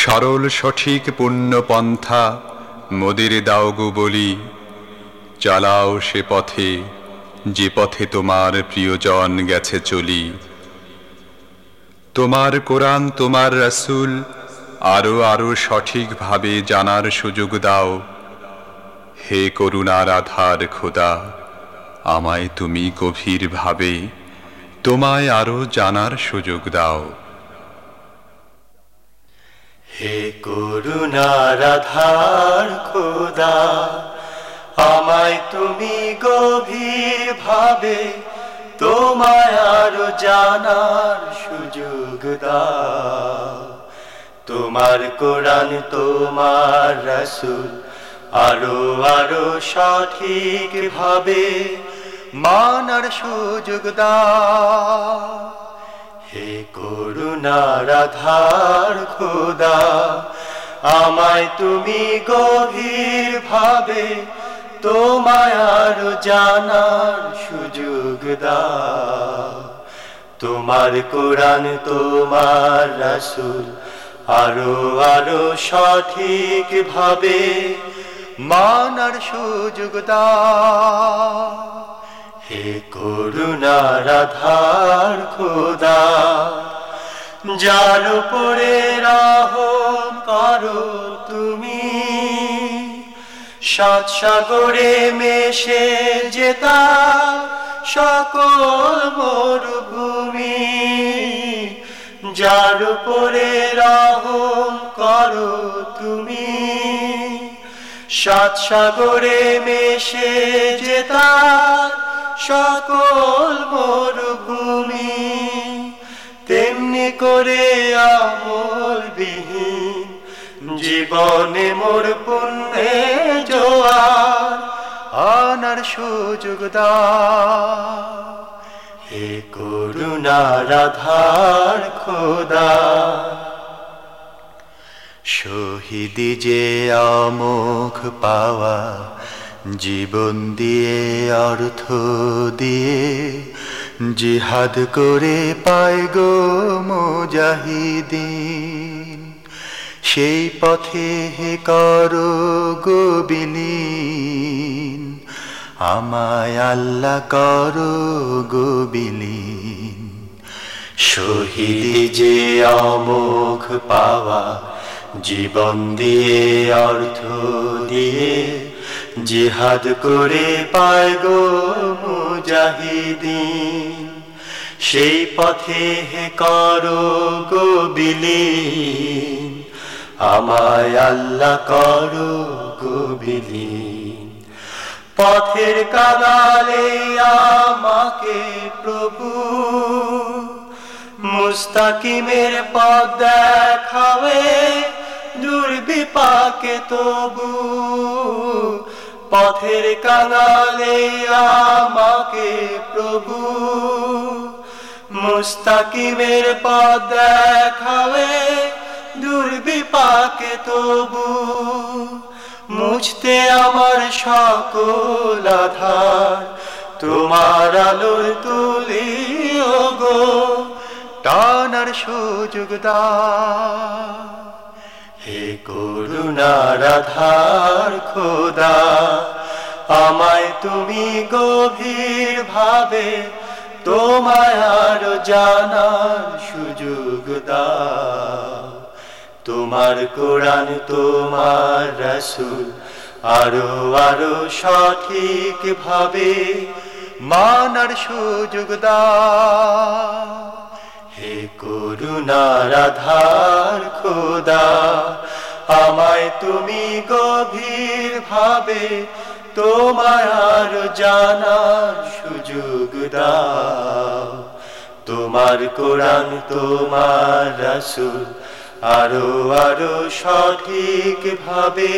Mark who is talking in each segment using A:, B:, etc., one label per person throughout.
A: সরল সঠিক পুণ্য পন্থা, মোদের দাও গো বলি, চালাও সে পথে, যে পথে তোমার প্রিয়জন গেছে চলি। তোমার কোরআন, তোমার রাসূল, আরও আরও সঠিকভাবে জানার সুযোগ দাও। হে করুণার আধার খোদা, আমায় তুমি গভীরভাবে তোমায় আরও জানার সুযোগ দাও।
B: হে করুণার আধার খোদা, আমায় তুমি গভীর ভাবে তোমায় আরও জানার সুযোগ দাও। তোমার কোরআন, তোমার রসুল আরও আরও সঠিক ভাবে মানার সুযোগ দাও। হে করুণার আধার খোদা, আমায় তুমি গভীর ভাবে তোমায় আরও জানার সুযোগ দাও। তোমার কোরআন, তোমার রাসুল আরও আরও সঠিক ভাবে মানার সুযোগ দাও। হে করুণার আধার খোদা যার উপরে রাহম করো তুমি। সাত সাগরে মেশে যেতা সকল মরুভূমি। যার উপরে রাহম করো তুমি। সাত সাগরে মেশে যেতা সকল মরুভূমি তেমনি করে আমল বিহীন জীবনে মোর পুণ্যে জোয়ার, আনার সুযোগ দা হে করুণার আধার খোদা। শহীদি যে আমুখ পাওয়া জীবন দিয়ে, অর্থ দিয়ে, জিহাদ করে পায় গো মুজাহিদিন। সেই পথে হে করো গো বিলীন, আমায় আল্লাহ করো গো বিলীন। শহীদি যে অমুখ পাওয়া, জীবন দিয়ে, অর্থ দিয়ে জিহাদ করে পায় গো মুজাহিদিন। সেই পথে হে করো গো বিলীন। আমায় আল্লাহ করো গো বিলীন। পথের কাগালে আমাকে প্রভু, মুস্তাকিমের পথ দেখাবে, দুর্বিপাকে তবু। পথের কাঙালে আমাকে প্রভু। মুস্তাকিমের পথ দেখাবে, দুর্বিপাকে তবু। মুছতে আমার সকল আধার, তোমার আলোর তুলি গো, টানার সুযোগ দা হে করুণার আধার খোদা, আমায় তুমি গভীর ভাবে তোমায় আরও জানার সুযোগ দাও। তোমার কোরআন, তোমার রসুল আরও আরও সঠিক ভাবে মানার সুযোগ দাও। হে করুণার আধার খোদা, আমায় তুমি গভীর ভাবে তোমার আরও জানার সুযোগ দাও। তোমার কোরআন, তোমার রসুল আরও আরও সঠিক ভাবে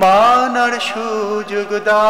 B: মানার সুযোগ দা